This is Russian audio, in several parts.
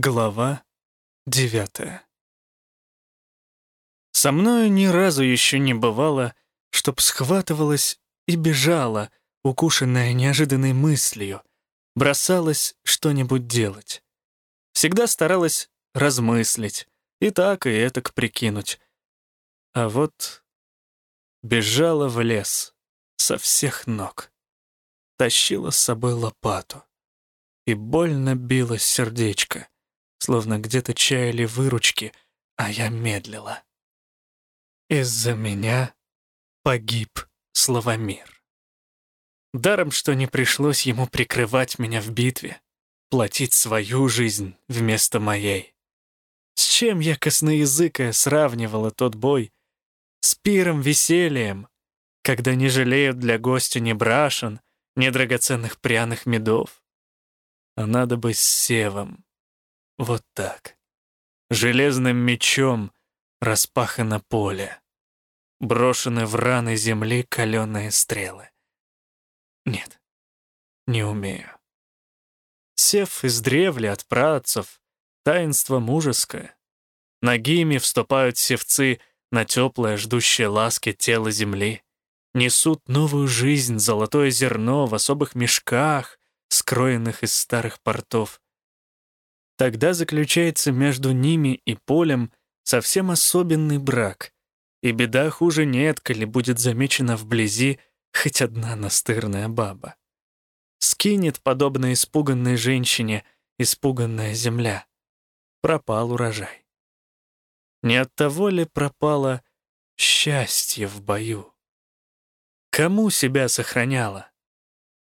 Глава девятая Со мною ни разу еще не бывало, чтоб схватывалась и бежала, укушенная неожиданной мыслью, бросалась что-нибудь делать. Всегда старалась размыслить, и так, и этак прикинуть. А вот бежала в лес со всех ног, тащила с собой лопату, и больно билось сердечко — словно где-то чаяли выручки, а я медлила. Из-за меня погиб Славомир. Даром, что не пришлось ему прикрывать меня в битве, платить свою жизнь вместо моей. С чем я косноязыкая сравнивала тот бой? С пиром весельем, когда не жалеют для гостя ни брашен, ни драгоценных пряных медов. А надо бы с севом, вот так. Железным мечом распахано поле. Брошены в раны земли каленые стрелы. Нет, не умею. Сев из древля от працев, таинство мужеское. Ногими вступают севцы на теплое, ждущее ласки тело земли. Несут новую жизнь, золотое зерно в особых мешках, скроенных из старых портов. Тогда заключается между ними и полем совсем особенный брак, и беда хуже нет, коли будет замечена вблизи хоть одна настырная баба. Скинет, подобно испуганной женщине, испуганная земля. Пропал урожай. Не от того ли пропало счастье в бою? Кому себя сохраняла?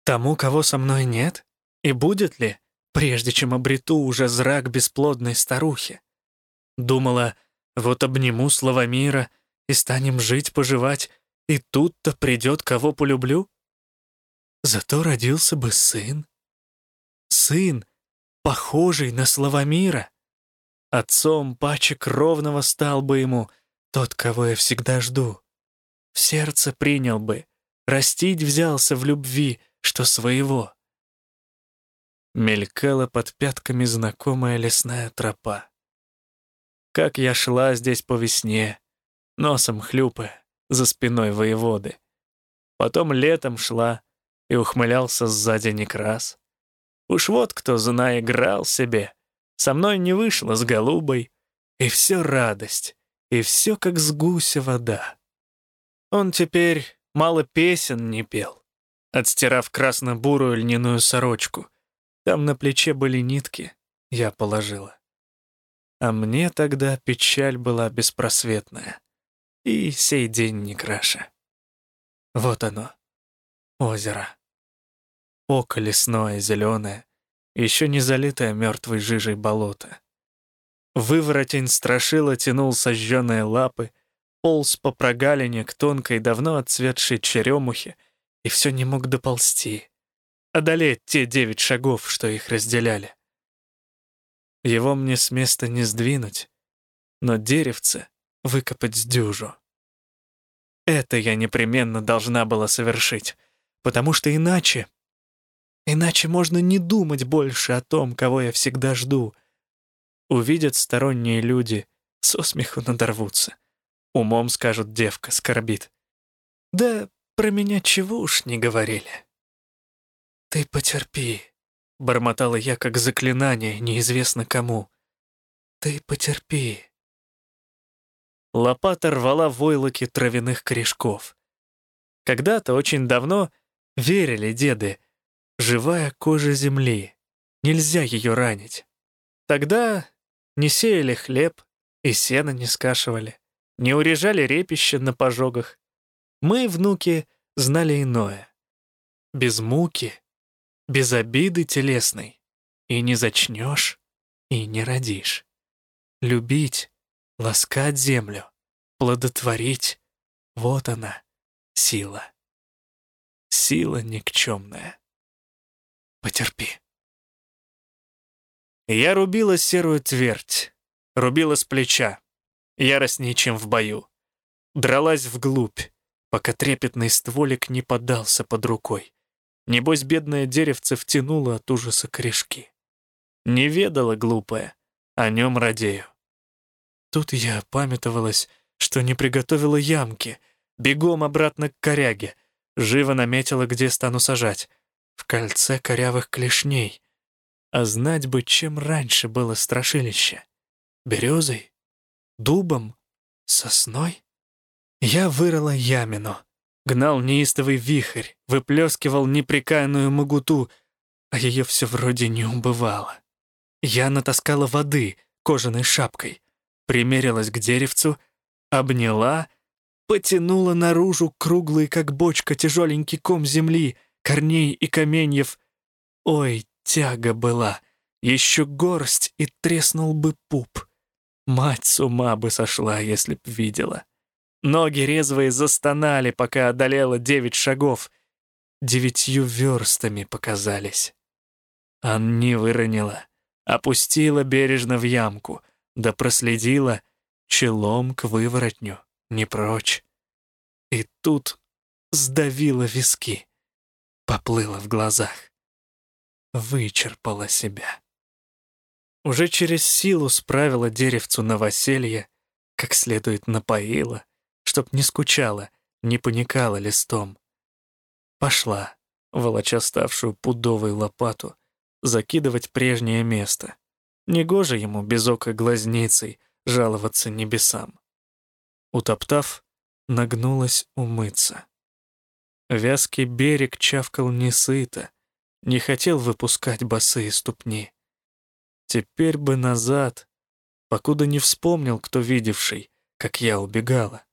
Тому, кого со мной нет? И будет ли? Прежде чем обрету уже зрак бесплодной старухи. Думала, вот обниму слова мира и станем жить-поживать, и тут-то придет, кого полюблю. Зато родился бы сын. Сын, похожий на слова мира. Отцом пачек ровного стал бы ему тот, кого я всегда жду. В сердце принял бы, растить взялся в любви, что своего. Мелькала под пятками знакомая лесная тропа. Как я шла здесь по весне, носом хлюпая, за спиной воеводы. Потом летом шла, и ухмылялся сзади Некрас. Уж вот кто, играл себе. Со мной не вышло с голубой, и все радость, и все как с гуся вода. Он теперь мало песен не пел, отстирав красно-бурую льняную сорочку — там на плече были нитки, я положила. А мне тогда печаль была беспросветная. И сей день не краше. Вот оно, озеро. Око лесное, зеленое, еще не залитое мертвой жижей болото. Выворотень страшила тянул сожженные лапы, полз по прогалине к тонкой, давно отцветшей черемухе и все не мог доползти одолеть те девять шагов, что их разделяли. Его мне с места не сдвинуть, но деревце выкопать с дюжу. Это я непременно должна была совершить, потому что иначе... Иначе можно не думать больше о том, кого я всегда жду. Увидят сторонние люди, со смеху надорвутся. Умом скажут, девка скорбит. Да про меня чего уж не говорили. «Ты потерпи», — бормотала я как заклинание, неизвестно кому. «Ты потерпи». Лопата рвала войлоки травяных корешков. Когда-то, очень давно, верили деды, живая кожа земли, нельзя ее ранить. Тогда не сеяли хлеб и сено не скашивали, не урежали репище на пожогах. Мы, внуки, знали иное. Без муки — без обиды телесной. И не зачнешь, и не родишь. Любить, ласкать землю, плодотворить — вот она, сила. Сила никчемная. Потерпи. Я рубила серую твердь, рубила с плеча, яростнее, чем в бою. Дралась вглубь, пока трепетный стволик не поддался под рукой. Небось, бедное деревце втянуло от ужаса корешки. Не ведала глупая, о нем радею. Тут я памятовалась, что не приготовила ямки, бегом обратно к коряге, живо наметила, где стану сажать, в кольце корявых клешней. А знать бы, чем раньше было страшилище. Березой? Дубом? Сосной? Я вырыла ямину. Гнал неистовый вихрь, выплескивал непрекаянную могуту, а ее все вроде не убывало. Я натаскала воды кожаной шапкой, примерилась к деревцу, обняла, потянула наружу круглый, как бочка, тяжеленький ком земли, корней и каменьев. Ой, тяга была, еще горсть и треснул бы пуп. Мать с ума бы сошла, если б видела. Ноги резвые застонали, пока одолела девять шагов. Девятью верстами показались. Ан не выронила, опустила бережно в ямку, да проследила челом к выворотню, не прочь. И тут сдавила виски, поплыла в глазах, вычерпала себя. Уже через силу справила деревцу новоселье, как следует напоила — чтоб не скучала, не паникала листом. Пошла, волоча ставшую пудовой лопату, закидывать прежнее место. Негоже ему безокой глазницей жаловаться небесам. Утоптав, нагнулась умыться. Вязкий берег чавкал несыто, не хотел выпускать босые ступни. Теперь бы назад, покуда не вспомнил, кто видевший, как я убегала.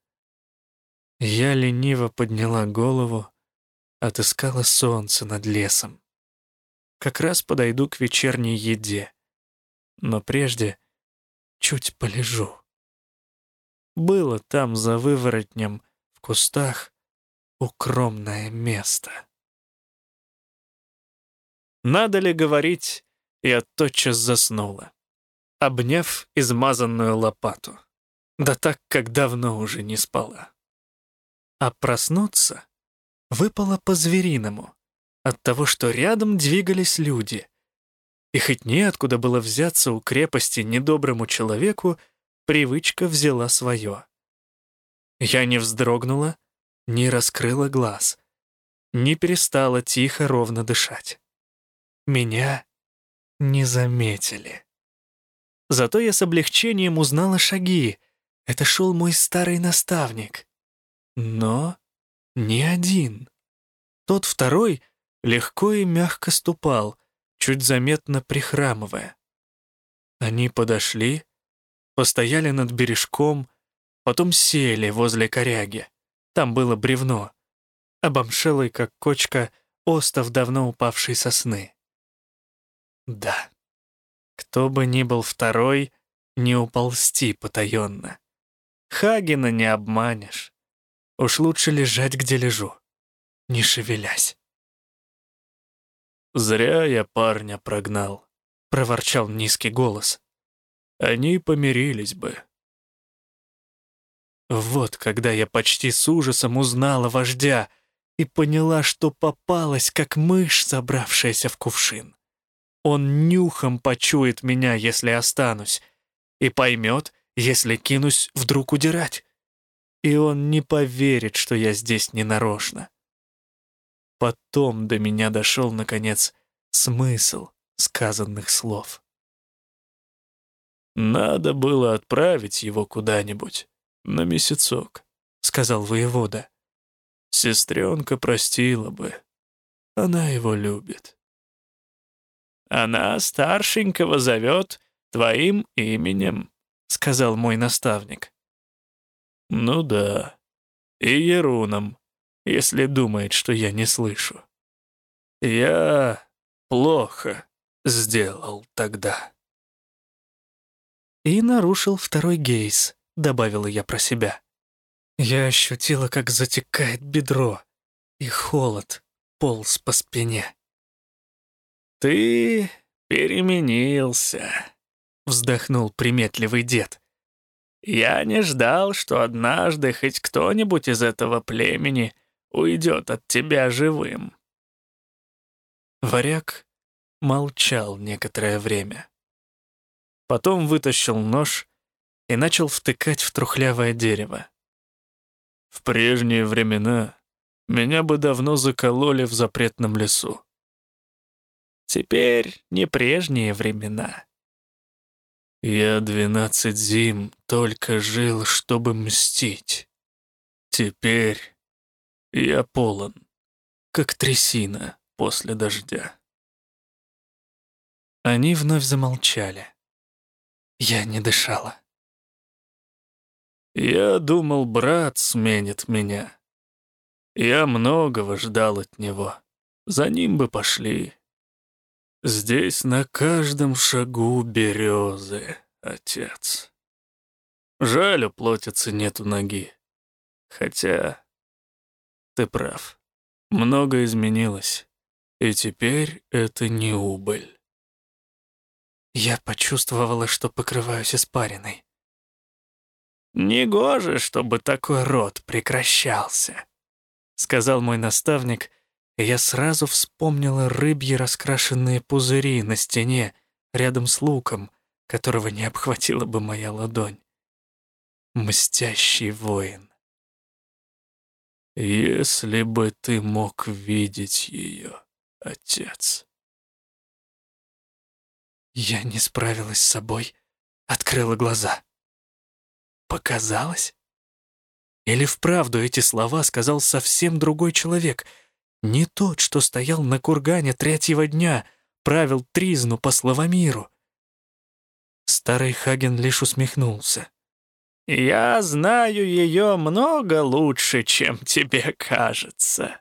Я лениво подняла голову, отыскала солнце над лесом. Как раз подойду к вечерней еде. Но прежде чуть полежу. Было там за выворотнем в кустах укромное место. Надо ли говорить, я тотчас заснула, обняв измазанную лопату. Да так, как давно уже не спала. А проснуться выпало по-звериному, от того, что рядом двигались люди. И хоть неоткуда было взяться у крепости недоброму человеку, привычка взяла свое. Я не вздрогнула, не раскрыла глаз, не перестала тихо ровно дышать. Меня не заметили. Зато я с облегчением узнала шаги. Это шел мой старый наставник. Но не один. Тот второй легко и мягко ступал, чуть заметно прихрамывая. Они подошли, постояли над бережком, потом сели возле коряги. Там было бревно, обомшелый, как кочка, остов давно упавшей сосны. Да, кто бы ни был второй, не уползти потаенно. Хагена не обманешь. Уж лучше лежать, где лежу, не шевелясь. «Зря я парня прогнал», — проворчал низкий голос. «Они помирились бы». Вот когда я почти с ужасом узнала вождя и поняла, что попалась, как мышь, забравшаяся в кувшин. Он нюхом почует меня, если останусь, и поймет, если кинусь вдруг удирать и он не поверит, что я здесь ненарочно. Потом до меня дошел, наконец, смысл сказанных слов. «Надо было отправить его куда-нибудь, на месяцок», — сказал воевода. «Сестренка простила бы. Она его любит». «Она старшенького зовет твоим именем», — сказал мой наставник. Ну да. И Еруном, если думает, что я не слышу. Я плохо сделал тогда. И нарушил второй гейс, добавила я про себя. Я ощутила, как затекает бедро, и холод полз по спине. «Ты переменился», — вздохнул приметливый дед. Я не ждал, что однажды хоть кто-нибудь из этого племени уйдет от тебя живым. Варяг молчал некоторое время. Потом вытащил нож и начал втыкать в трухлявое дерево. В прежние времена меня бы давно закололи в запретном лесу. Теперь не прежние времена. Я двенадцать зим только жил, чтобы мстить. Теперь я полон, как трясина после дождя. Они вновь замолчали. Я не дышала. Я думал, брат сменит меня. Я многого ждал от него. За ним бы пошли. Здесь на каждом шагу березы, отец. Жаль, у плотицы нету ноги. Хотя ты прав. Много изменилось. И теперь это не убыль. Я почувствовала, что покрываюсь испариной. «Негоже, чтобы такой род прекращался», — сказал мой наставник, я сразу вспомнила рыбьи раскрашенные пузыри на стене рядом с луком, которого не обхватила бы моя ладонь. Мстящий воин. «Если бы ты мог видеть ее, отец», я не справилась с собой, открыла глаза. Показалось? Или вправду эти слова сказал совсем другой человек, не тот, что стоял на кургане третьего дня, правил тризну по Славомиру? Старый Хаген лишь усмехнулся. «Я знаю ее много лучше, чем тебе кажется.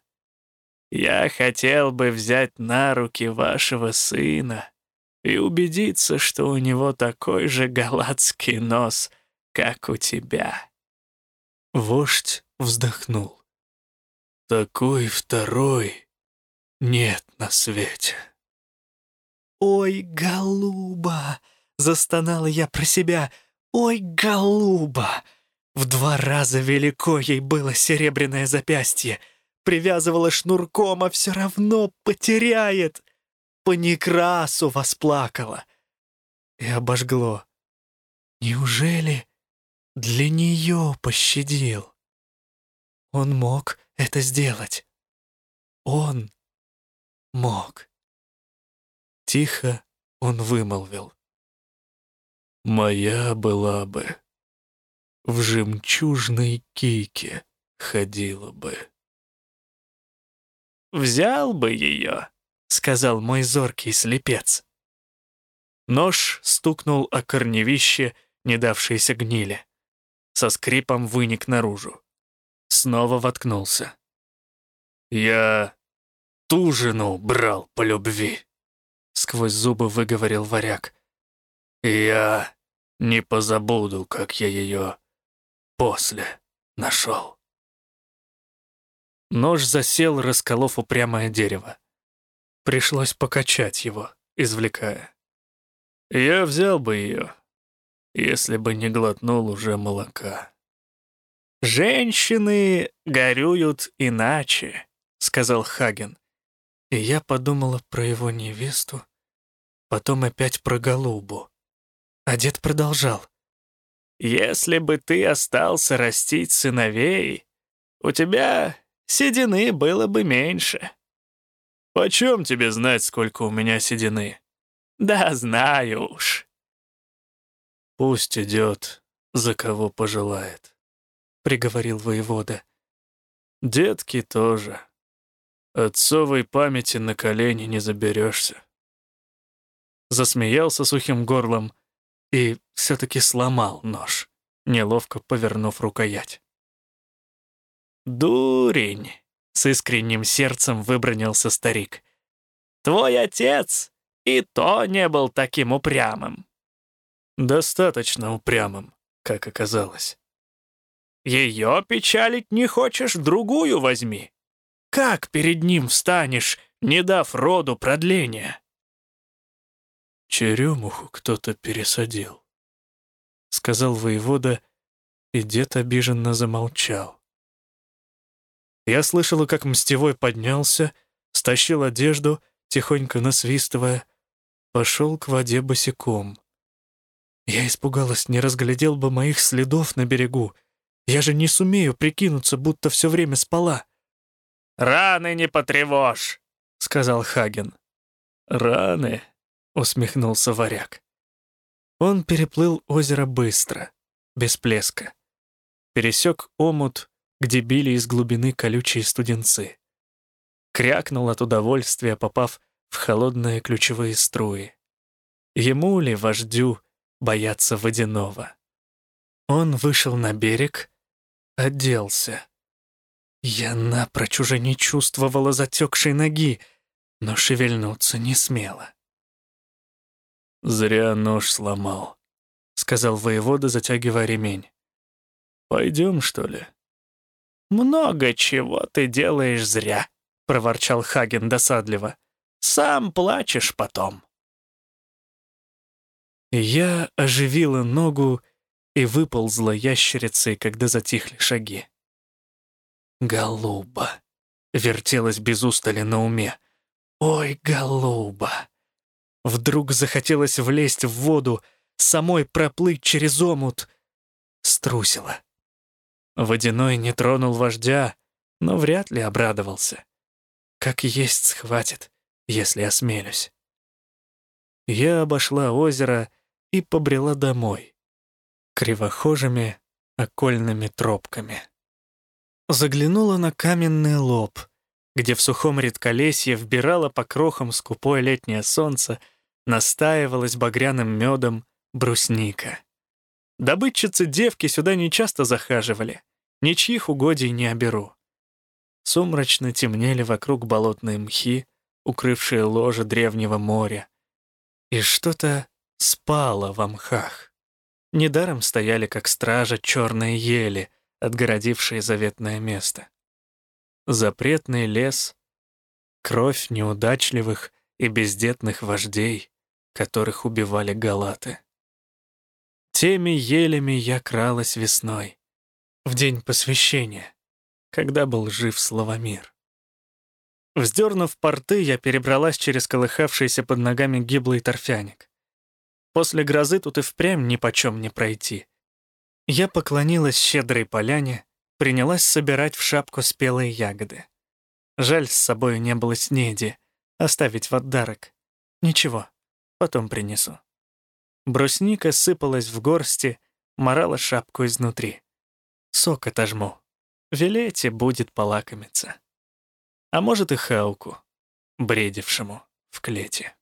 Я хотел бы взять на руки вашего сына, и убедиться, что у него такой же галатский нос, как у тебя». Вождь вздохнул. «Такой второй нет на свете». «Ой, голуба!» — застонала я про себя. «Ой, голуба!» В два раза велико ей было серебряное запястье. Привязывала шнурком, а все равно потеряет по Некрасу восплакала. И обожгло. Неужели для нее пощадил? Он мог это сделать. Он мог. Тихо он вымолвил. «Моя была бы, в жемчужной кике ходила бы». «Взял бы ее», — сказал мой зоркий слепец. Нож стукнул о корневище, не давшееся гнили. Со скрипом выник наружу. Снова воткнулся. «Я ту жену брал по любви», — сквозь зубы выговорил варяг. «Я не позабуду, как я ее после нашел». Нож засел, расколов упрямое дерево. Пришлось покачать его, извлекая. Я взял бы ее, если бы не глотнул уже молока. «Женщины горюют иначе», — сказал Хаген. И я подумала про его невесту, потом опять про голубу. А дед продолжал. «Если бы ты остался растить сыновей, у тебя седины было бы меньше». «Почем тебе знать, сколько у меня седины?» «Да знаю уж». «Пусть идет, за кого пожелает», — приговорил воевода. «Детки тоже. Отцовой памяти на колени не заберешься». Засмеялся сухим горлом и все-таки сломал нож, неловко повернув рукоять. «Дурень!» С искренним сердцем выбронился старик. «Твой отец и то не был таким упрямым». «Достаточно упрямым, как оказалось». «Ее печалить не хочешь, другую возьми. Как перед ним встанешь, не дав роду продления?» «Черемуху кто-то пересадил», — сказал воевода, и дед обиженно замолчал. Я слышала, как Мстевой поднялся, стащил одежду, тихонько насвистывая, пошел к воде босиком. Я испугалась, не разглядел бы моих следов на берегу. Я же не сумею прикинуться, будто все время спала. «Раны не потревожь», — сказал Хаген. «Раны», — усмехнулся варяг. Он переплыл озеро быстро, без плеска. Пересек омут, где били из глубины колючие студенцы. Крякнул от удовольствия, попав в холодные ключевые струи. Ему ли, вождю, бояться водяного? Он вышел на берег, оделся. Я напрочь уже не чувствовала затекшей ноги, но шевельнуться не смела. «Зря нож сломал», — сказал воевода, затягивая ремень. «Пойдем, что ли?» «Много чего ты делаешь зря», — проворчал Хаген досадливо. «Сам плачешь потом». Я оживила ногу и выползла ящерицей, когда затихли шаги. «Голуба!» — вертелась без устали на уме. «Ой, голуба!» Вдруг захотелось влезть в воду, самой проплыть через омут. Струсила. Водяной не тронул вождя, но вряд ли обрадовался. Как есть схватит, если осмелюсь. Я обошла озеро и побрела домой. Кривохожими окольными тропками. Заглянула на каменный лоб, где в сухом редколесье вбирало по крохам скупое летнее солнце, настаивалась багряным медом брусника. Добытчицы девки сюда нечасто захаживали, ничьих угодий не оберу. Сумрачно темнели вокруг болотные мхи, укрывшие ложе древнего моря. И что-то спало в мхах. Недаром стояли, как стража, черные ели, отгородившие заветное место запретный лес, кровь неудачливых и бездетных вождей, которых убивали галаты. Теми елями я кралась весной, в день посвящения, когда был жив Славомир. Вздернув порты, я перебралась через колыхавшийся под ногами гиблый торфяник. После грозы тут и впрямь ни почем не пройти. Я поклонилась щедрой поляне, принялась собирать в шапку спелые ягоды. Жаль, с собой не было снеди, оставить в отдарок. Ничего, потом принесу. Брусника сыпалась в горсти, морала шапку изнутри. Сок отожму. Велете будет полакомиться. А может и Хауку, бредившему в клете.